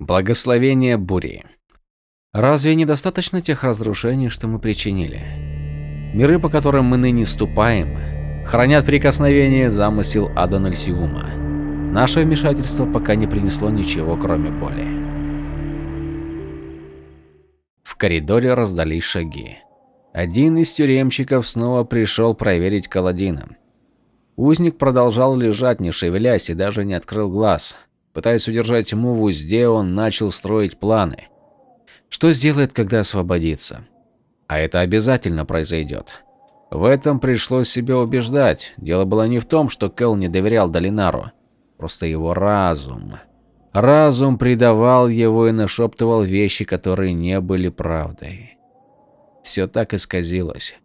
Благословение бури. Разве недостаточно тех разрушений, что мы причинили? Миры, по которым мы ныне ступаем, хранят прикосновение замысел Адональсиума. Наше вмешательство пока не принесло ничего, кроме боли. В коридоре раздались шаги. Один из тюремщиков снова пришел проверить Каладина. Узник продолжал лежать, не шевелясь, и даже не открыл глаз. Пытаясь удержать тьму в узде, он начал строить планы. Что сделает, когда освободится? А это обязательно произойдет. В этом пришлось себя убеждать. Дело было не в том, что Кэл не доверял Долинару. Просто его разум. Разум предавал его и нашептывал вещи, которые не были правдой. Все так исказилось.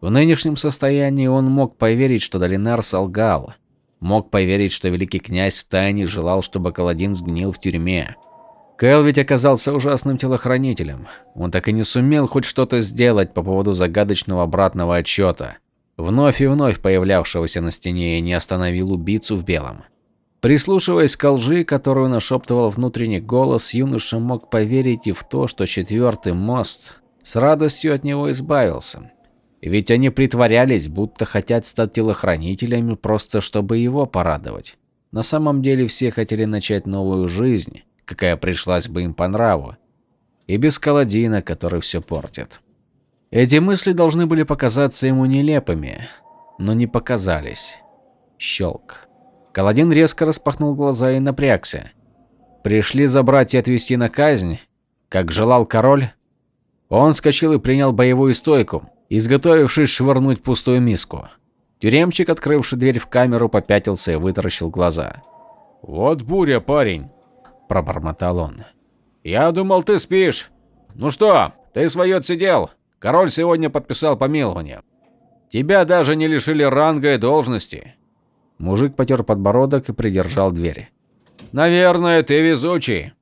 В нынешнем состоянии он мог поверить, что Долинар солгал. Мог поверить, что великий князь втайне желал, чтобы Каладин сгнил в тюрьме. Кэл ведь оказался ужасным телохранителем. Он так и не сумел хоть что-то сделать по поводу загадочного обратного отчета, вновь и вновь появлявшегося на стене и не остановил убийцу в белом. Прислушиваясь к лжи, которую нашептывал внутренний голос, юноша мог поверить и в то, что четвертый мост с радостью от него избавился. Ведь они притворялись, будто хотят стать телохранителями просто чтобы его порадовать. На самом деле все хотели начать новую жизнь, какая пришлась бы им по нраву. И без Каладина, который все портит. Эти мысли должны были показаться ему нелепыми, но не показались. Щелк. Каладин резко распахнул глаза и напрягся. Пришли забрать и отвезти на казнь, как желал король. Он вскочил и принял боевую стойку, изготовившись швырнуть пустую миску. Тюремчик, открывший дверь в камеру, попятился и вытаращил глаза. «Вот буря, парень!» – пробормотал он. «Я думал, ты спишь. Ну что, ты свое отсидел. Король сегодня подписал помилование. Тебя даже не лишили ранга и должности». Мужик потер подбородок и придержал дверь. «Наверное, ты везучий».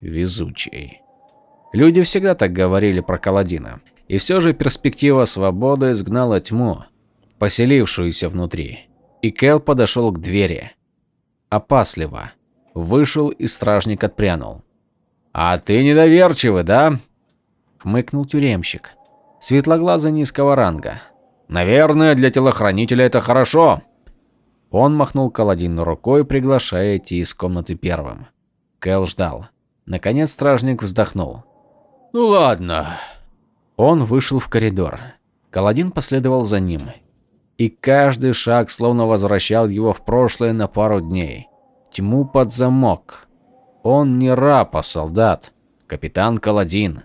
«Везучий». Люди всегда так говорили про Каладина. И все же перспектива свободы изгнала тьму, поселившуюся внутри. И Кэл подошел к двери. Опасливо. Вышел и стражник отпрянул. «А ты недоверчивый, да?» Хмыкнул тюремщик. Светлоглазый низкого ранга. «Наверное, для телохранителя это хорошо». Он махнул Каладину рукой, приглашая идти из комнаты первым. Кэл ждал. Наконец стражник вздохнул. «Ну ладно, он вышел в коридор. Каладин последовал за ним. И каждый шаг словно возвращал его в прошлое на пару дней. Тьму под замок. Он не раб, а солдат. Капитан Каладин.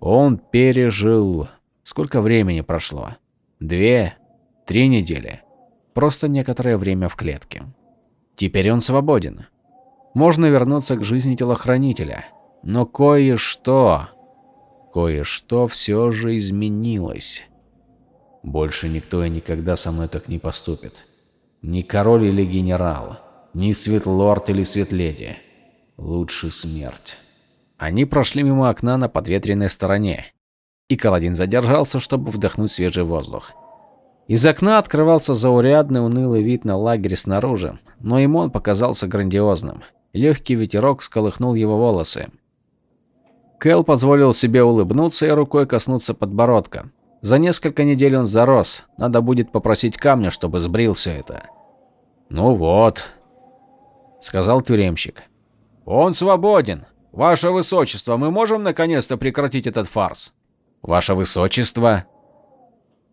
Он пережил... Сколько времени прошло? Две? Три недели? Просто некоторое время в клетке. Теперь он свободен. Можно вернуться к жизни телохранителя. Но кое-что Кое-что все же изменилось. Больше никто и никогда со мной так не поступит. Ни король или генерал, ни светлорд или светледи. Лучше смерть. Они прошли мимо окна на подветренной стороне, и Каладин задержался, чтобы вдохнуть свежий воздух. Из окна открывался заурядный унылый вид на лагерь снаружи, но ему он показался грандиозным. Легкий ветерок сколыхнул его волосы, Кэл позволил себе улыбнуться и рукой коснуться подбородка. За несколько недель он зарос. Надо будет попросить камня, чтобы сбрил все это. Ну вот, сказал тюремщик. Он свободен. Ваше высочество, мы можем наконец-то прекратить этот фарс? Ваше высочество.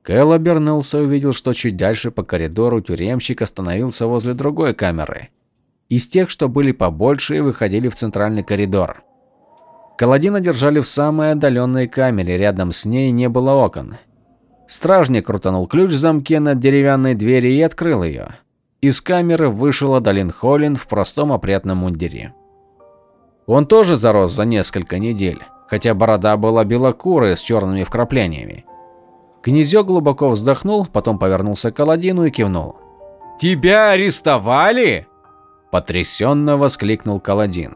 Кэл обернулся и увидел, что чуть дальше по коридору тюремщик остановился возле другой камеры. Из тех, что были побольше и выходили в центральный коридор. Каладина держали в самой отдаленной камере, рядом с ней не было окон. Стражник крутанул ключ в замке над деревянной двери и открыл ее. Из камеры вышел Адалин Холлин в простом опрятном мундире. Он тоже зарос за несколько недель, хотя борода была белокурая с черными вкраплениями. Князек глубоко вздохнул, потом повернулся к Аладдину и кивнул. «Тебя арестовали?» – потрясенно воскликнул Каладин.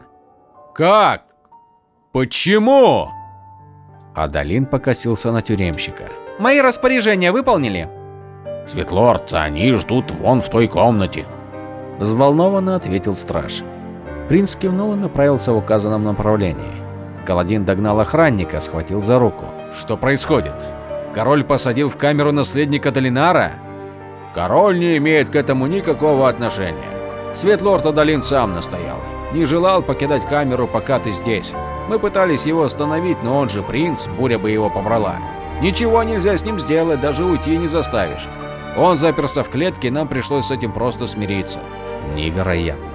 «Как? Почему? Адалин покосился на тюремщика. Мои распоряжения выполнили? Светлорд, они ждут вон в той комнате. Взволнованно ответил страж. Принц кивнул и направился в указанном направлении. Каладин догнал охранника, схватил за руку. Что происходит? Король посадил в камеру наследника Долинара? Король не имеет к этому никакого отношения. Светлорд Адалин сам настоял. Не желал покидать камеру, пока ты здесь. Мы пытались его остановить, но он же принц, буря бы его побрала. Ничего нельзя с ним сделать, даже уйти не заставишь. Он заперся в клетке, нам пришлось с этим просто смириться. Невероятно.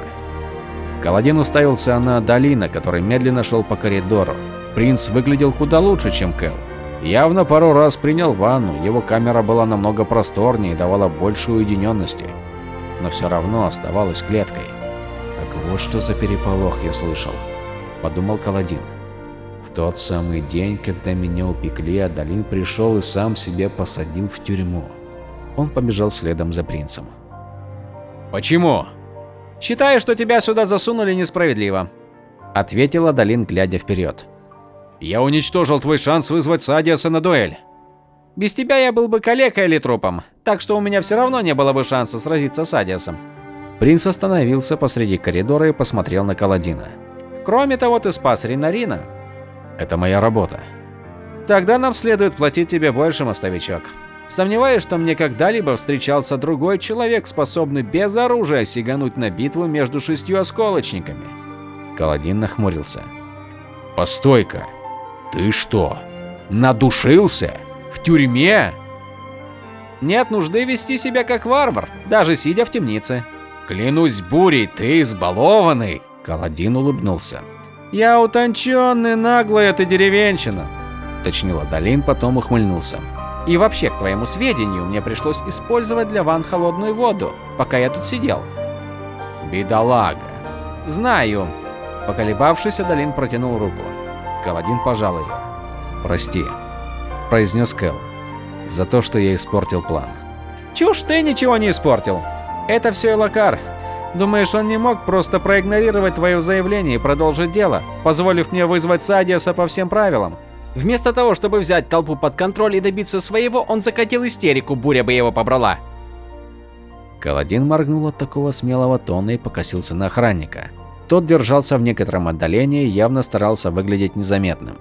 Каладин уставился на Долина, который медленно шел по коридору. Принц выглядел куда лучше, чем Кэл. Явно пару раз принял ванну, его камера была намного просторнее и давала больше уединенности. Но все равно оставалась клеткой. Так вот что за переполох я слышал, подумал Каладин. В тот самый день, когда меня упекли, Адалин пришел и сам себя посадил в тюрьму. Он побежал следом за принцем. «Почему?» «Считаю, что тебя сюда засунули несправедливо», — ответила Адалин, глядя вперед. «Я уничтожил твой шанс вызвать Садиаса на дуэль». «Без тебя я был бы калекой или трупом, так что у меня все равно не было бы шанса сразиться с Адиасом». Принц остановился посреди коридора и посмотрел на Каладина. «Кроме того, ты спас Ринарина». «Это моя работа». «Тогда нам следует платить тебе больше, мостовичок». Сомневаюсь, что мне когда-либо встречался другой человек, способный без оружия сигануть на битву между шестью осколочниками. Каладин нахмурился. Постой-ка. Ты что, надушился? В тюрьме? Нет нужды вести себя как варвар, даже сидя в темнице. Клянусь бурей, ты избалованный. Каладин улыбнулся. Я утонченный, наглый, это деревенщина. Уточнила Долин, потом ухмыльнулся. И вообще, к твоему сведению, мне пришлось использовать для ванн холодную воду, пока я тут сидел. Бедолага. Знаю. Поколебавшись, Адалин протянул руку. Каладин пожал ее. Прости, произнес Кэл, за то, что я испортил план. Чушь, ты ничего не испортил. Это все Элакар. Думаешь, он не мог просто проигнорировать твое заявление и продолжить дело, позволив мне вызвать Садиаса по всем правилам? Вместо того, чтобы взять толпу под контроль и добиться своего, он закатил истерику, буря бы его побрала. Каладин моргнул от такого смелого тона и покосился на охранника. Тот держался в некотором отдалении и явно старался выглядеть незаметным.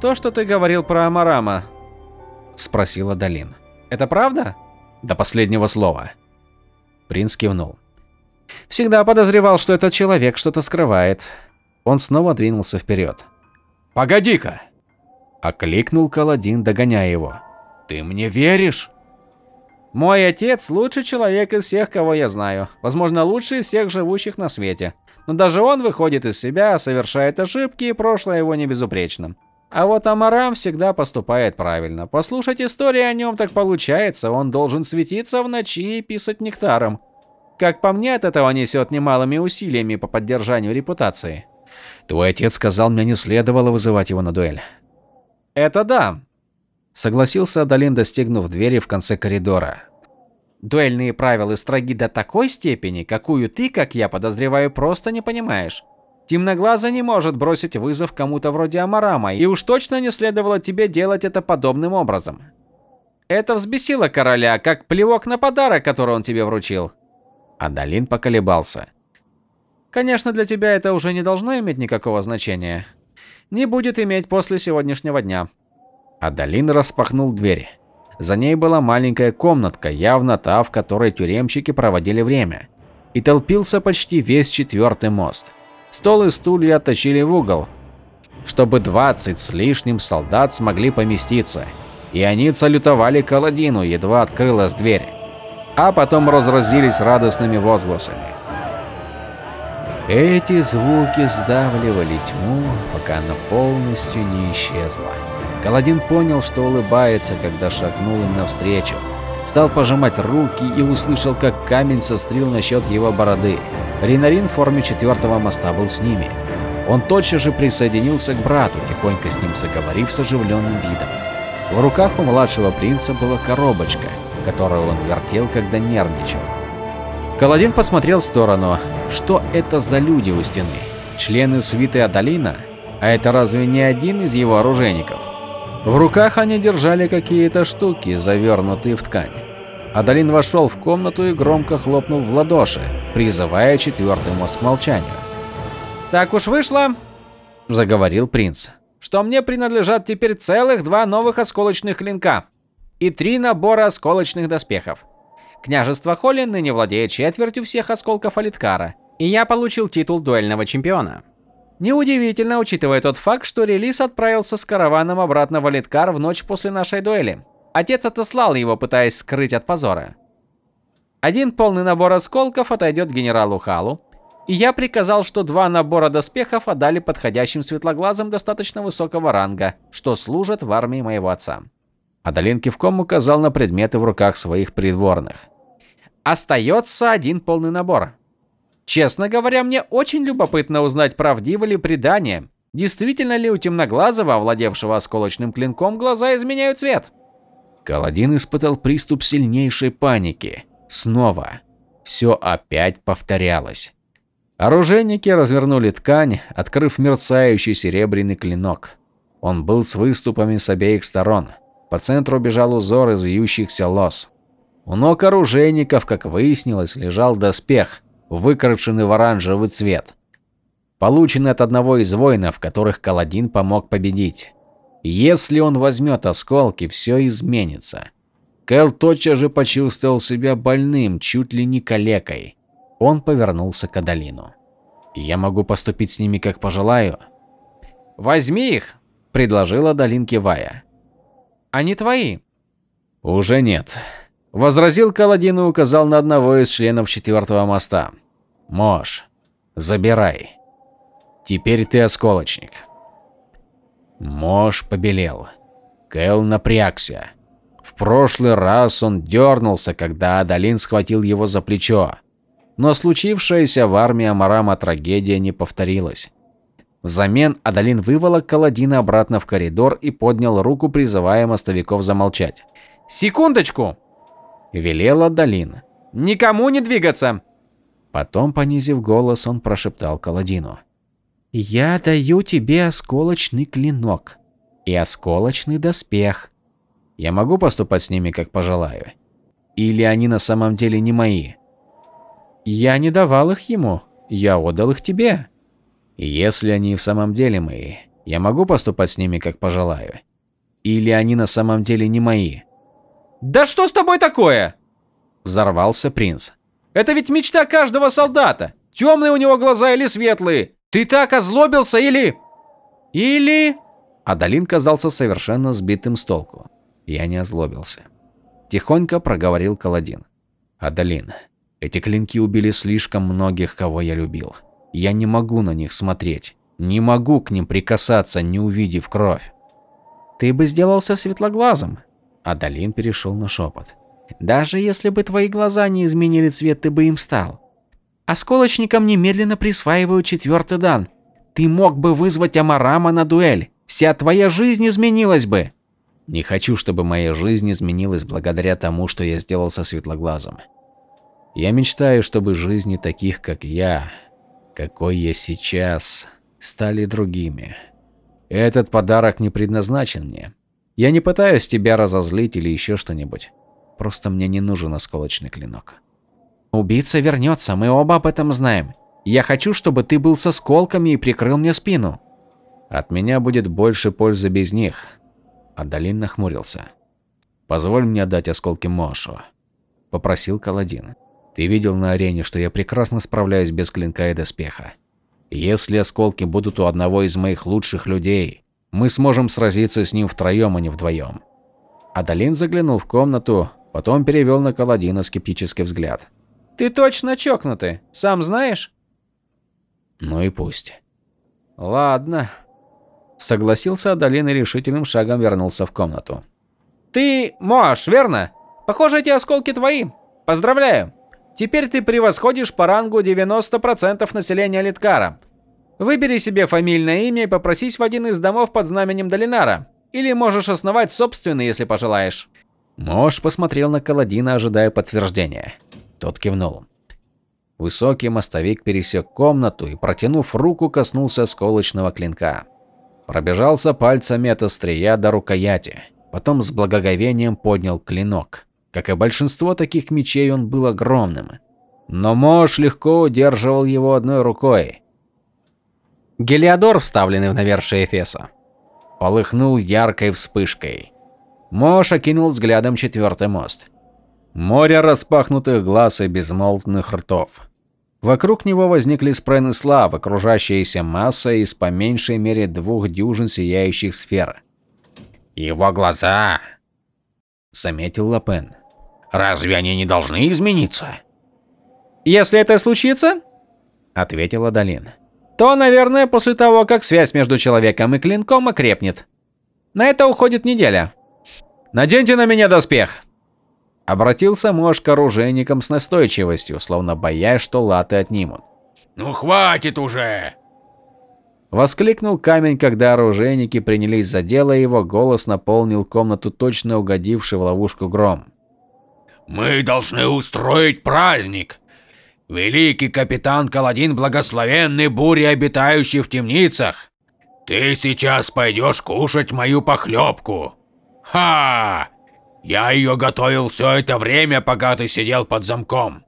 «То, что ты говорил про Амарама?» – спросила Долин. «Это правда?» «До последнего слова». Принц кивнул. «Всегда подозревал, что этот человек что-то скрывает». Он снова двинулся вперед. «Погоди-ка!» Окликнул Каладин, догоняя его. «Ты мне веришь?» «Мой отец – лучший человек из всех, кого я знаю. Возможно, лучший из всех живущих на свете. Но даже он выходит из себя, совершает ошибки, и прошлое его не безупречно. А вот Амарам всегда поступает правильно. Послушать истории о нем так получается, он должен светиться в ночи и писать нектаром. Как по мне, от этого несет немалыми усилиями по поддержанию репутации. Твой отец сказал, мне не следовало вызывать его на дуэль. Это да. Согласился Адалин, достигнув двери в конце коридора. Дуэльные правила строги до такой степени, какую ты, как я подозреваю, просто не понимаешь. Темноглаза не может бросить вызов кому-то вроде Амарама, и уж точно не следовало тебе делать это подобным образом. Это взбесило короля, как плевок на подарок, который он тебе вручил. Адалин поколебался. Конечно, для тебя это уже не должно иметь никакого значения не будет иметь после сегодняшнего дня. Адалин распахнул дверь. За ней была маленькая комнатка, явно та, в которой тюремщики проводили время. И толпился почти весь четвертый мост. Стол и стулья оттащили в угол, чтобы 20 с лишним солдат смогли поместиться. И они салютовали Каладину, едва открылась дверь. А потом разразились радостными возгласами. Эти звуки сдавливали тьму, пока она полностью не исчезла. Каладин понял, что улыбается, когда шагнул им навстречу. Стал пожимать руки и услышал, как камень сострил насчет его бороды. Ринарин в форме четвертого моста был с ними. Он тотчас же присоединился к брату, тихонько с ним заговорив с оживленным видом. В руках у младшего принца была коробочка, которую он вертел, когда нервничал. Каладин посмотрел в сторону. Что это за люди у стены? Члены свиты Адалина? А это разве не один из его оружейников? В руках они держали какие-то штуки, завернутые в ткань. Адалин вошел в комнату и громко хлопнул в ладоши, призывая четвертый мост к молчанию. Так уж вышло, заговорил принц, что мне принадлежат теперь целых два новых осколочных клинка и три набора осколочных доспехов. Княжество Холлин ныне владеет четвертью всех осколков Алиткара, и я получил титул дуэльного чемпиона. Неудивительно, учитывая тот факт, что Релис отправился с караваном обратно в Алиткар в ночь после нашей дуэли. Отец отослал его, пытаясь скрыть от позора. Один полный набор осколков отойдет генералу Халу, и я приказал, что два набора доспехов отдали подходящим светлоглазым достаточно высокого ранга, что служат в армии моего отца. Адалин кивком указал на предметы в руках своих придворных. Остается один полный набор. Честно говоря, мне очень любопытно узнать, правдиво ли предание. Действительно ли у темноглазого, овладевшего осколочным клинком, глаза изменяют цвет? Каладин испытал приступ сильнейшей паники. Снова. Все опять повторялось. Оружейники развернули ткань, открыв мерцающий серебряный клинок. Он был с выступами с обеих сторон. По центру бежал узор из вьющихся лос. У ног оружейников, как выяснилось, лежал доспех, выкрашенный в оранжевый цвет. Полученный от одного из воинов, которых Каладин помог победить. Если он возьмет осколки, все изменится. Кэл тотчас же почувствовал себя больным, чуть ли не калекой. Он повернулся к Адалину. «Я могу поступить с ними, как пожелаю?» «Возьми их!» – предложила Адалин, кивая. «Они твои». «Уже нет», – возразил Каладин и указал на одного из членов четвертого моста. «Мож, забирай. Теперь ты осколочник». Мож побелел. Кэл напрягся. В прошлый раз он дернулся, когда Адалин схватил его за плечо. Но случившаяся в армии Амарама трагедия не повторилась. Взамен Адалин выволок Каладина обратно в коридор и поднял руку, призывая мостовиков замолчать. «Секундочку!» – велел Адалин. «Никому не двигаться!» Потом, понизив голос, он прошептал Каладину. «Я даю тебе осколочный клинок и осколочный доспех. Я могу поступать с ними, как пожелаю? Или они на самом деле не мои? Я не давал их ему, я отдал их тебе. Если они в самом деле мои, я могу поступать с ними, как пожелаю? Или они на самом деле не мои? Да что с тобой такое? Взорвался принц. Это ведь мечта каждого солдата. Темные у него глаза или светлые. Ты так озлобился или... Или... Адалин казался совершенно сбитым с толку. Я не озлобился. Тихонько проговорил Каладин. Адалин, эти клинки убили слишком многих, кого я любил. Я не могу на них смотреть. Не могу к ним прикасаться, не увидев кровь. Ты бы сделался светлоглазым. Адалин перешел на шепот. Даже если бы твои глаза не изменили цвет, ты бы им стал. Осколочникам немедленно присваивают четвертый дан. Ты мог бы вызвать Амарама на дуэль. Вся твоя жизнь изменилась бы. Не хочу, чтобы моя жизнь изменилась благодаря тому, что я сделал со Светлоглазом. Я мечтаю, чтобы жизни таких, как я, какой я сейчас, стали другими. Этот подарок не предназначен мне. Я не пытаюсь тебя разозлить или еще что-нибудь. Просто мне не нужен осколочный клинок. Убийца вернется, мы оба об этом знаем. Я хочу, чтобы ты был со сколками и прикрыл мне спину. От меня будет больше пользы без них. Адалин нахмурился. «Позволь мне отдать осколки Мошу», – попросил Каладин. «Ты видел на арене, что я прекрасно справляюсь без клинка и доспеха. Если осколки будут у одного из моих лучших людей, мы сможем сразиться с ним втроем, а не вдвоем». Адалин заглянул в комнату, потом перевел на Каладина скептический взгляд. «Ты точно чокнутый, сам знаешь?» «Ну и пусть». «Ладно», Согласился Адалин и решительным шагом вернулся в комнату. «Ты Моаш, верно? Похоже, эти осколки твои. Поздравляю. Теперь ты превосходишь по рангу 90% населения Литкара. Выбери себе фамильное имя и попросись в один из домов под знаменем Долинара. Или можешь основать собственный, если пожелаешь». Мош посмотрел на Каладина, ожидая подтверждения. Тот кивнул. Высокий мостовик пересек комнату и, протянув руку, коснулся осколочного клинка. Пробежался пальцами от острия до рукояти, потом с благоговением поднял клинок. Как и большинство таких мечей, он был огромным. Но Мош легко удерживал его одной рукой. Гелиодор, вставленный в навершие Эфеса, полыхнул яркой вспышкой. Мош окинул взглядом четвертый мост. Море распахнутых глаз и безмолвных ртов. Вокруг него возникли спрены славы, окружающаяся масса из по меньшей мере двух дюжин сияющих сфер. «Его глаза!» – заметил Лапен. «Разве они не должны измениться?» «Если это случится, – ответила Долин, – то, наверное, после того, как связь между человеком и клинком окрепнет. На это уходит неделя. Наденьте на меня доспех!» Обратился Мош к оружейникам с настойчивостью, словно боясь, что латы отнимут. «Ну хватит уже!» Воскликнул камень, когда оружейники принялись за дело, и его голос наполнил комнату точно угодивший в ловушку гром. «Мы должны устроить праздник! Великий капитан Каладин Благословенный Бури, обитающий в темницах! Ты сейчас пойдешь кушать мою похлебку! Ха! Я ее готовил все это время, пока ты сидел под замком.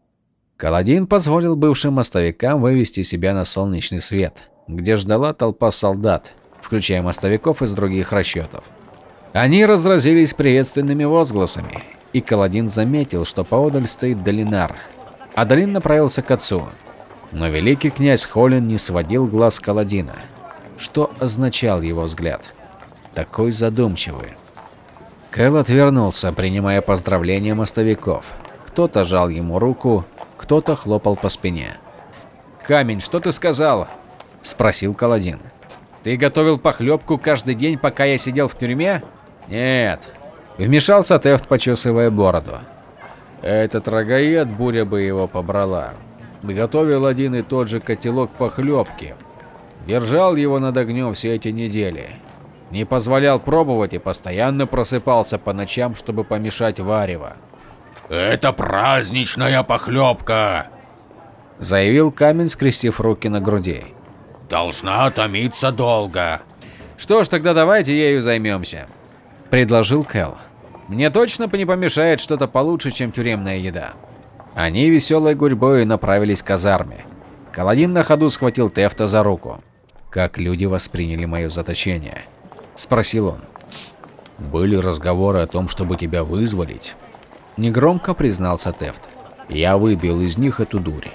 Каладин позволил бывшим мостовикам вывести себя на солнечный свет, где ждала толпа солдат, включая мостовиков из других расчетов. Они разразились приветственными возгласами, и Каладин заметил, что поодаль стоит Долинар. А Долин направился к отцу. Но великий князь Холин не сводил глаз Каладина. Что означал его взгляд? Такой задумчивый. Кэл отвернулся, принимая поздравления мостовиков. Кто-то жал ему руку, кто-то хлопал по спине. «Камень, что ты сказал?» – спросил Каладин. «Ты готовил похлебку каждый день, пока я сидел в тюрьме?» «Нет», – вмешался Тефт, почесывая бороду. «Этот рогаед буря бы его побрала. Готовил один и тот же котелок похлебки. Держал его над огнем все эти недели. Не позволял пробовать и постоянно просыпался по ночам, чтобы помешать варево. «Это праздничная похлебка!» Заявил камень, скрестив руки на груди. «Должна томиться долго!» «Что ж, тогда давайте ею займемся», – предложил Кэл. «Мне точно не помешает что-то получше, чем тюремная еда». Они веселой гурьбой направились к казарме. Каладин на ходу схватил Тефта за руку. Как люди восприняли мое заточение. – спросил он. «Были разговоры о том, чтобы тебя вызволить?» Негромко признался Тефт. «Я выбил из них эту дурь.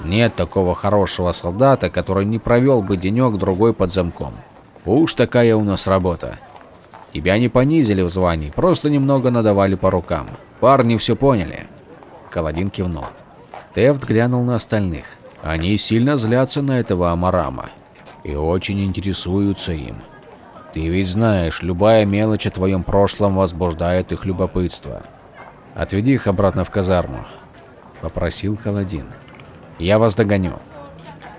Нет такого хорошего солдата, который не провел бы денек-другой под замком. Уж такая у нас работа. Тебя не понизили в звании, просто немного надавали по рукам. Парни все поняли». Каладин кивнул. Тефт глянул на остальных. Они сильно злятся на этого Амарама и очень интересуются им. Ты ведь знаешь, любая мелочь о твоем прошлом возбуждает их любопытство. Отведи их обратно в казарму, попросил Каладин. Я вас догоню.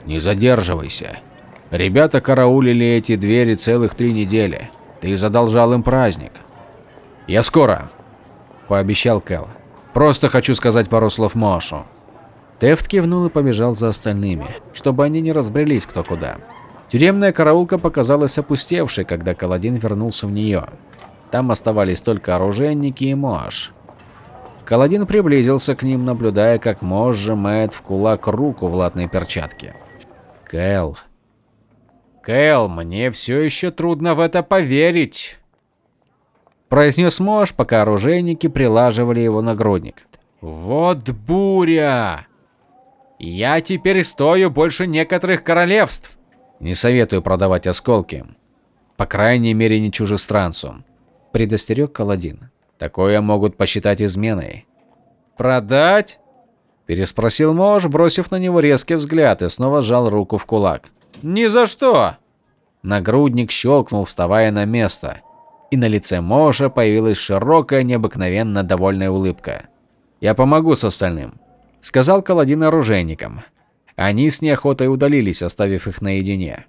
Не задерживайся. Ребята караулили эти двери целых три недели. Ты задолжал им праздник. Я скоро, пообещал Кэл. Просто хочу сказать пару слов Мошу. Тефт кивнул и побежал за остальными, чтобы они не разбрелись кто куда. Тюремная караулка показалась опустевшей, когда Каладин вернулся в нее. Там оставались только оружейники и Мош. Каладин приблизился к ним, наблюдая, как Мош сжимает в кулак руку в латной перчатке. «Кэл... Кэл, мне все еще трудно в это поверить!» Произнес Мош, пока оружейники прилаживали его нагрудник. «Вот буря! Я теперь стою больше некоторых королевств!» Не советую продавать осколки. По крайней мере, не чужестранцу. Предостерег Каладин. Такое могут посчитать изменой. Продать? Переспросил Мож, бросив на него резкий взгляд и снова сжал руку в кулак. Ни за что! Нагрудник щелкнул, вставая на место. И на лице Моша появилась широкая, необыкновенно довольная улыбка. «Я помогу с остальным», — сказал Каладин оружейникам. Они с неохотой удалились, оставив их наедине.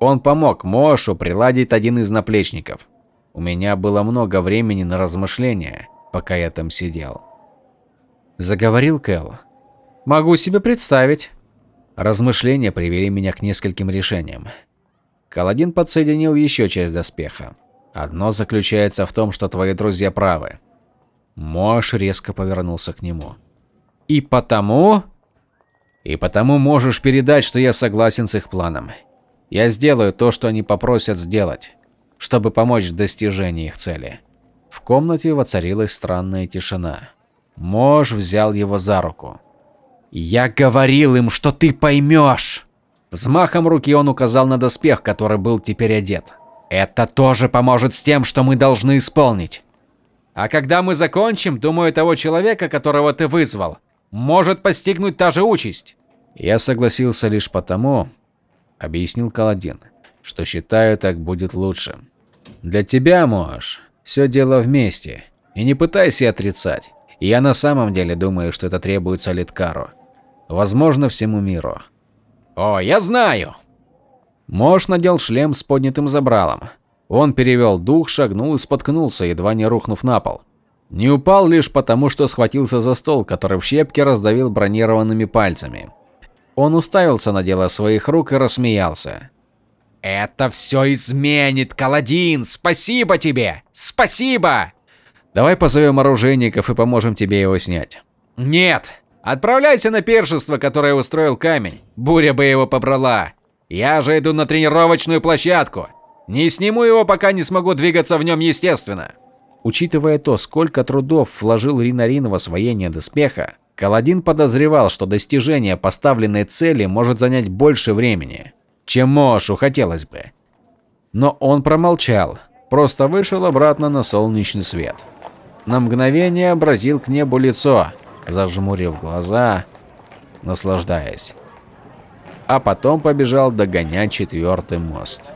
Он помог Мошу приладить один из наплечников. У меня было много времени на размышления, пока я там сидел. Заговорил Кэл. Могу себе представить. Размышления привели меня к нескольким решениям. Каладин подсоединил еще часть доспеха. Одно заключается в том, что твои друзья правы. Мош резко повернулся к нему. И потому и потому можешь передать, что я согласен с их планом. Я сделаю то, что они попросят сделать, чтобы помочь в достижении их цели. В комнате воцарилась странная тишина. Мож взял его за руку. «Я говорил им, что ты поймешь!» Взмахом руки он указал на доспех, который был теперь одет. «Это тоже поможет с тем, что мы должны исполнить. А когда мы закончим, думаю, того человека, которого ты вызвал, может постигнуть та же участь». Я согласился лишь потому, объяснил Каладин, что считаю, так будет лучше. Для тебя, Мош, все дело вместе. И не пытайся отрицать. Я на самом деле думаю, что это требуется Литкару. Возможно, всему миру. О, я знаю. Мош надел шлем с поднятым забралом. Он перевел дух, шагнул и споткнулся, едва не рухнув на пол. Не упал лишь потому, что схватился за стол, который в щепке раздавил бронированными пальцами. Он уставился на дело своих рук и рассмеялся. «Это все изменит, Каладин! Спасибо тебе! Спасибо!» «Давай позовем оружейников и поможем тебе его снять». «Нет! Отправляйся на пиршество, которое устроил камень. Буря бы его побрала. Я же иду на тренировочную площадку. Не сниму его, пока не смогу двигаться в нем естественно». Учитывая то, сколько трудов вложил Ринарин в освоение доспеха, Каладин подозревал, что достижение поставленной цели может занять больше времени, чем Мошу хотелось бы. Но он промолчал, просто вышел обратно на солнечный свет. На мгновение обратил к небу лицо, зажмурив глаза, наслаждаясь. А потом побежал догонять четвертый мост.